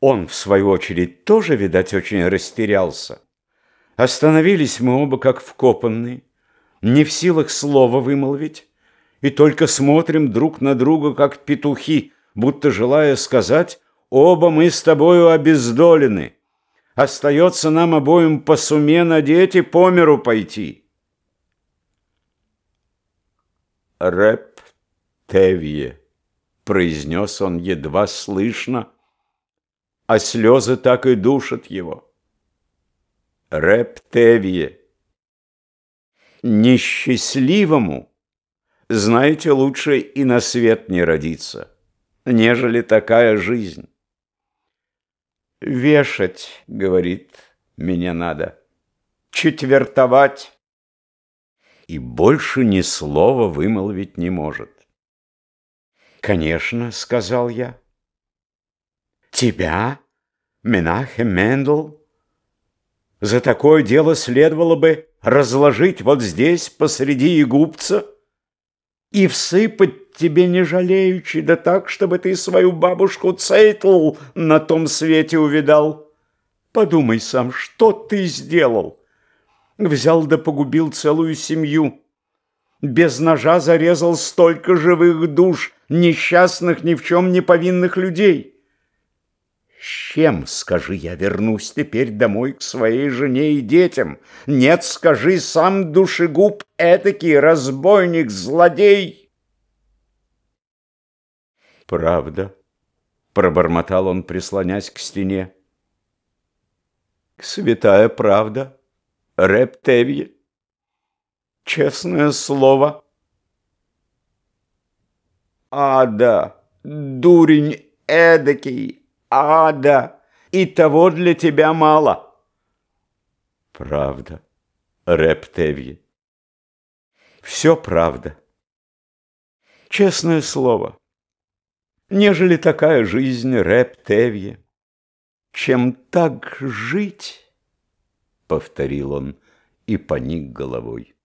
Он, в свою очередь, тоже, видать, очень растерялся. Остановились мы оба как вкопанные, не в силах слова вымолвить, и только смотрим друг на друга, как петухи, будто желая сказать, оба мы с тобою обездолены. Остается нам обоим по суме надеть и по миру пойти. Рэп Тевье, произнес он едва слышно, а слезы так и душат его. Рептевье. Несчастливому, знаете, лучше и на свет не родиться, нежели такая жизнь. Вешать, говорит, меня надо, четвертовать. И больше ни слова вымолвить не может. «Конечно», — сказал я. «Тебя, Менахем Мендел, за такое дело следовало бы разложить вот здесь, посреди Егупца, и всыпать тебе не жалеючи, да так, чтобы ты свою бабушку Цейтл на том свете увидал. Подумай сам, что ты сделал? Взял да погубил целую семью. Без ножа зарезал столько живых душ, несчастных, ни в чем не повинных людей. С чем, скажи, я вернусь теперь домой к своей жене и детям? Нет, скажи, сам душегуб этакий, разбойник, злодей. Правда, пробормотал он, прислонясь к стене. Святая правда, Рептевье. Честное слово. Ада, дурень эдакий, ада, и того для тебя мало. Правда, Рептевье. Все правда. Честное слово. Нежели такая жизнь, Рептевье, чем так жить, повторил он и поник головой.